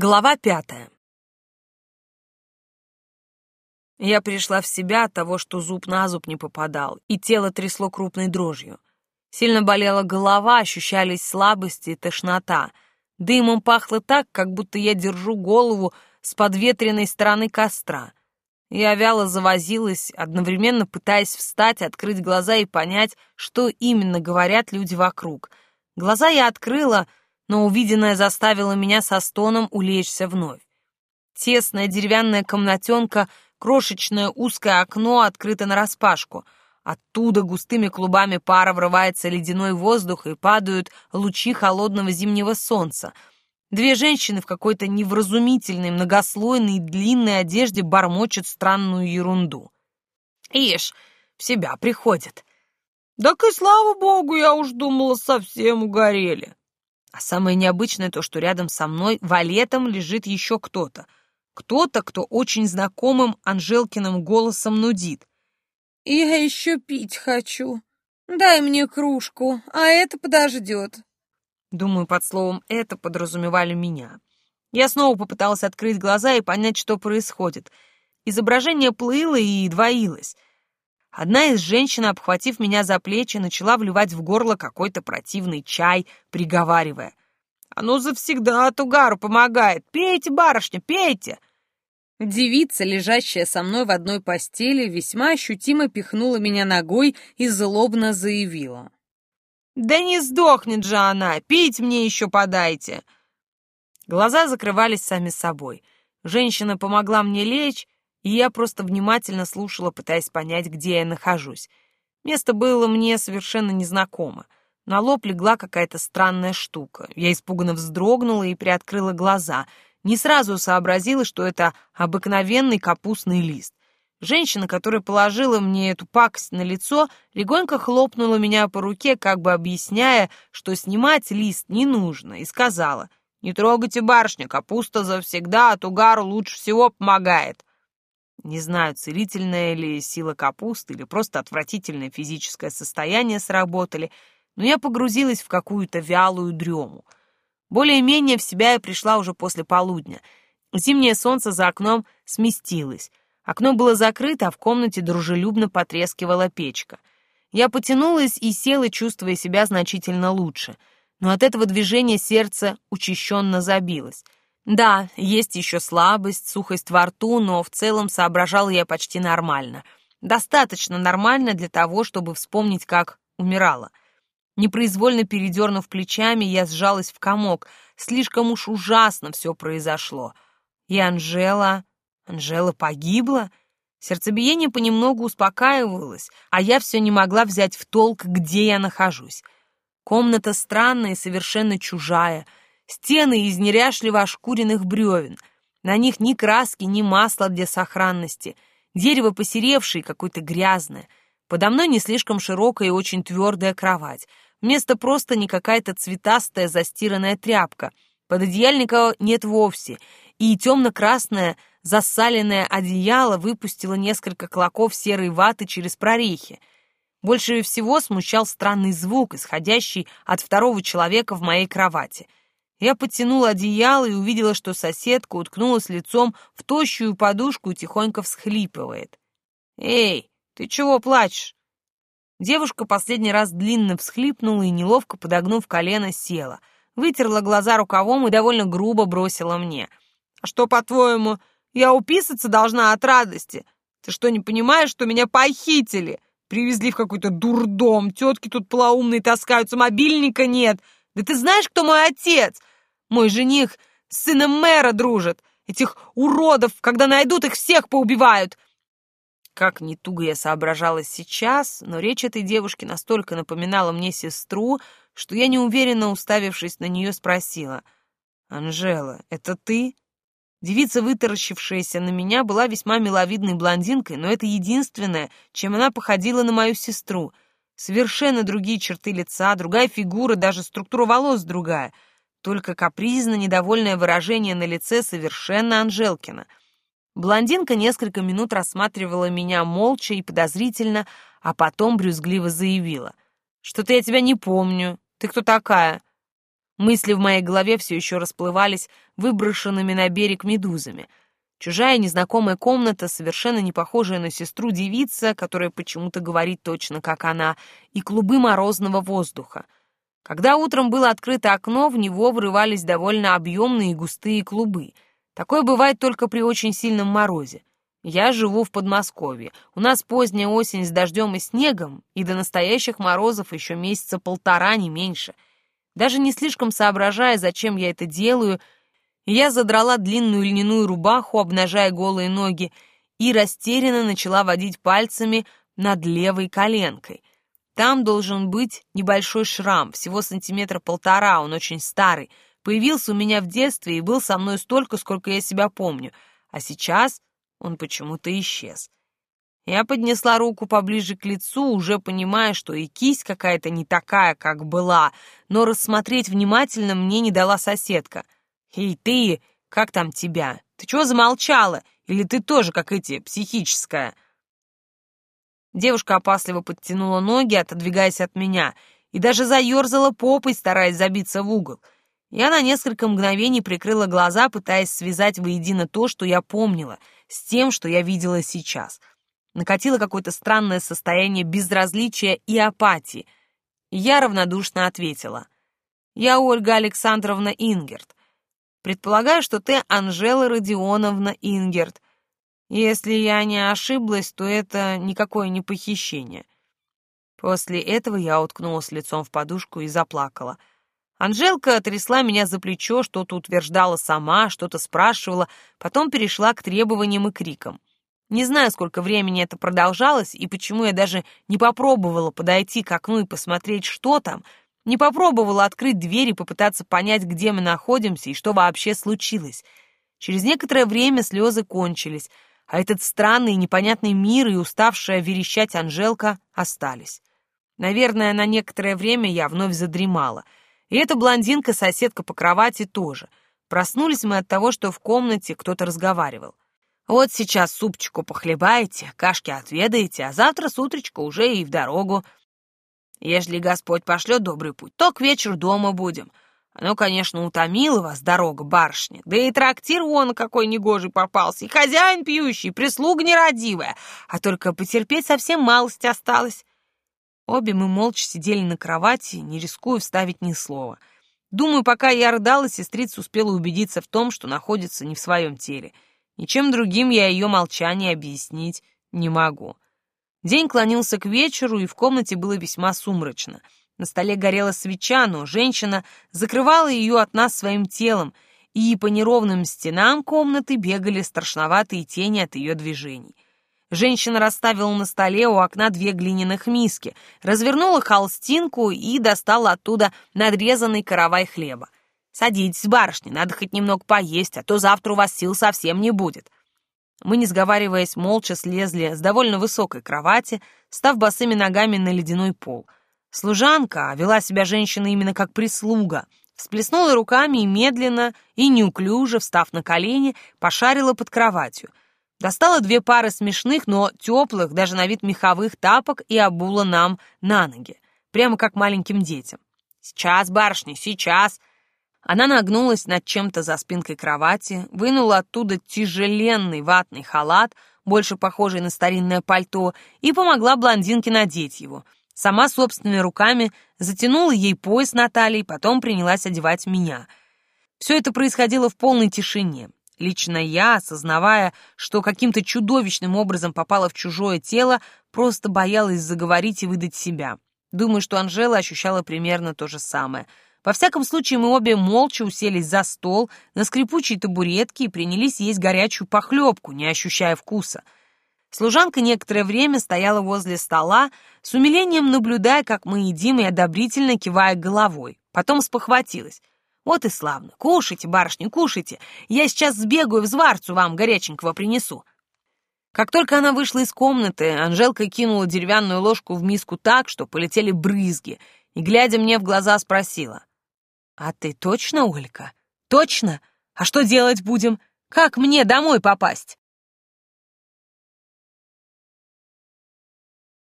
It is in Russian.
Глава пятая. Я пришла в себя от того, что зуб на зуб не попадал, и тело трясло крупной дрожью. Сильно болела голова, ощущались слабости и тошнота. Дымом пахло так, как будто я держу голову с подветренной стороны костра. Я вяло завозилась, одновременно пытаясь встать, открыть глаза и понять, что именно говорят люди вокруг. Глаза я открыла — но увиденное заставило меня со стоном улечься вновь. Тесная деревянная комнатенка, крошечное узкое окно открыто нараспашку. Оттуда густыми клубами пара врывается ледяной воздух и падают лучи холодного зимнего солнца. Две женщины в какой-то невразумительной, многослойной длинной одежде бормочут странную ерунду. Ишь, в себя приходят. Так и слава богу, я уж думала, совсем угорели. А самое необычное то, что рядом со мной валетом лежит еще кто-то. Кто-то, кто очень знакомым Анжелкиным голосом нудит. «Я еще пить хочу. Дай мне кружку, а это подождет». Думаю, под словом «это» подразумевали меня. Я снова попыталась открыть глаза и понять, что происходит. Изображение плыло и двоилось — Одна из женщин, обхватив меня за плечи, начала вливать в горло какой-то противный чай, приговаривая. «Оно завсегда от угару помогает! Пейте, барышня, пейте!» Девица, лежащая со мной в одной постели, весьма ощутимо пихнула меня ногой и злобно заявила. «Да не сдохнет же она! Пить мне еще подайте!» Глаза закрывались сами собой. Женщина помогла мне лечь, и я просто внимательно слушала, пытаясь понять, где я нахожусь. Место было мне совершенно незнакомо. На лоб легла какая-то странная штука. Я испуганно вздрогнула и приоткрыла глаза. Не сразу сообразила, что это обыкновенный капустный лист. Женщина, которая положила мне эту пакость на лицо, легонько хлопнула меня по руке, как бы объясняя, что снимать лист не нужно, и сказала, «Не трогайте барышня, капуста завсегда от угару лучше всего помогает». Не знаю, целительная ли сила капусты или просто отвратительное физическое состояние сработали, но я погрузилась в какую-то вялую дрему. Более-менее в себя я пришла уже после полудня. Зимнее солнце за окном сместилось. Окно было закрыто, а в комнате дружелюбно потрескивала печка. Я потянулась и села, чувствуя себя значительно лучше. Но от этого движения сердце учащенно забилось — да, есть еще слабость, сухость во рту, но в целом соображал я почти нормально. Достаточно нормально для того, чтобы вспомнить, как умирала. Непроизвольно передернув плечами, я сжалась в комок. Слишком уж ужасно все произошло. И Анжела... Анжела погибла? Сердцебиение понемногу успокаивалось, а я все не могла взять в толк, где я нахожусь. Комната странная и совершенно чужая — Стены из неряшливо ошкуренных бревен. На них ни краски, ни масла для сохранности. Дерево посеревшее, какое-то грязное. Подо мной не слишком широкая и очень твердая кровать. Вместо просто не какая-то цветастая застиранная тряпка. Пододеяльника нет вовсе. И темно-красное засаленное одеяло выпустило несколько клоков серой ваты через прорехи. Больше всего смущал странный звук, исходящий от второго человека в моей кровати — я подтянула одеяло и увидела, что соседка уткнулась лицом в тощую подушку и тихонько всхлипывает. «Эй, ты чего плачешь?» Девушка последний раз длинно всхлипнула и, неловко подогнув колено, села. Вытерла глаза рукавом и довольно грубо бросила мне. «А что, по-твоему, я уписаться должна от радости? Ты что, не понимаешь, что меня похитили? Привезли в какой-то дурдом, тетки тут полоумные таскаются, мобильника нет. Да ты знаешь, кто мой отец? Мой жених с сыном мэра дружит. Этих уродов, когда найдут, их всех поубивают. Как не туго я соображала сейчас, но речь этой девушки настолько напоминала мне сестру, что я неуверенно, уставившись на нее, спросила. «Анжела, это ты?» Девица, вытаращившаяся на меня, была весьма миловидной блондинкой, но это единственное, чем она походила на мою сестру. Совершенно другие черты лица, другая фигура, даже структура волос другая — только капризно недовольное выражение на лице совершенно Анжелкина. Блондинка несколько минут рассматривала меня молча и подозрительно, а потом брюзгливо заявила. «Что-то я тебя не помню. Ты кто такая?» Мысли в моей голове все еще расплывались выброшенными на берег медузами. Чужая незнакомая комната, совершенно не похожая на сестру девица, которая почему-то говорит точно как она, и клубы морозного воздуха. Когда утром было открыто окно, в него врывались довольно объемные и густые клубы. Такое бывает только при очень сильном морозе. Я живу в Подмосковье. У нас поздняя осень с дождем и снегом, и до настоящих морозов еще месяца полтора, не меньше — даже не слишком соображая, зачем я это делаю, я задрала длинную льняную рубаху, обнажая голые ноги, и растерянно начала водить пальцами над левой коленкой. Там должен быть небольшой шрам, всего сантиметра полтора, он очень старый. Появился у меня в детстве и был со мной столько, сколько я себя помню, а сейчас он почему-то исчез. Я поднесла руку поближе к лицу, уже понимая, что и кисть какая-то не такая, как была, но рассмотреть внимательно мне не дала соседка. «Эй, ты, как там тебя? Ты чего замолчала? Или ты тоже, как эти, психическая?» Девушка опасливо подтянула ноги, отодвигаясь от меня, и даже заерзала попой, стараясь забиться в угол. Я на несколько мгновений прикрыла глаза, пытаясь связать воедино то, что я помнила, с тем, что я видела сейчас — накатило какое-то странное состояние безразличия и апатии. Я равнодушно ответила. «Я Ольга Александровна Ингерт. Предполагаю, что ты Анжела Родионовна Ингерт. Если я не ошиблась, то это никакое не похищение». После этого я уткнулась лицом в подушку и заплакала. Анжелка трясла меня за плечо, что-то утверждала сама, что-то спрашивала, потом перешла к требованиям и крикам. Не знаю, сколько времени это продолжалось и почему я даже не попробовала подойти к окну и посмотреть, что там, не попробовала открыть дверь и попытаться понять, где мы находимся и что вообще случилось. Через некоторое время слезы кончились, а этот странный и непонятный мир и уставшая верещать Анжелка остались. Наверное, на некоторое время я вновь задремала. И эта блондинка-соседка по кровати тоже. Проснулись мы от того, что в комнате кто-то разговаривал. Вот сейчас супчику похлебаете, кашки отведаете, а завтра с утречка уже и в дорогу. Ежели Господь пошлет добрый путь, то к вечеру дома будем. Оно, конечно, утомило вас, дорога, барышня. Да и трактир вон какой негожий попался, и хозяин пьющий, и прислуга нерадивая. А только потерпеть совсем малость осталось. Обе мы молча сидели на кровати, не рискуя вставить ни слова. Думаю, пока я рыдала, сестрица успела убедиться в том, что находится не в своем теле — Ничем другим я ее молчание объяснить не могу. День клонился к вечеру, и в комнате было весьма сумрачно. На столе горела свеча, но женщина закрывала ее от нас своим телом, и по неровным стенам комнаты бегали страшноватые тени от ее движений. Женщина расставила на столе у окна две глиняных миски, развернула холстинку и достала оттуда надрезанный каравай хлеба. Садитесь, барышня, надо хоть немного поесть, а то завтра у вас сил совсем не будет». Мы, не сговариваясь, молча слезли с довольно высокой кровати, став босыми ногами на ледяной пол. Служанка, вела себя женщина именно как прислуга, всплеснула руками и медленно и неуклюже, встав на колени, пошарила под кроватью. Достала две пары смешных, но теплых, даже на вид меховых тапок и обула нам на ноги, прямо как маленьким детям. «Сейчас, барышня, сейчас!» Она нагнулась над чем-то за спинкой кровати, вынула оттуда тяжеленный ватный халат, больше похожий на старинное пальто, и помогла блондинке надеть его. Сама собственными руками затянула ей пояс на талии, потом принялась одевать меня. Все это происходило в полной тишине. Лично я, осознавая, что каким-то чудовищным образом попала в чужое тело, просто боялась заговорить и выдать себя. Думаю, что Анжела ощущала примерно то же самое — во всяком случае, мы обе молча уселись за стол на скрипучей табуретке и принялись есть горячую похлебку, не ощущая вкуса. Служанка некоторое время стояла возле стола, с умилением наблюдая, как мы едим и одобрительно кивая головой. Потом спохватилась. «Вот и славно. Кушайте, барышня, кушайте. Я сейчас сбегаю в зварцу вам горяченького принесу». Как только она вышла из комнаты, Анжелка кинула деревянную ложку в миску так, что полетели брызги, и, глядя мне в глаза, спросила. «А ты точно, Олька? Точно? А что делать будем? Как мне домой попасть?»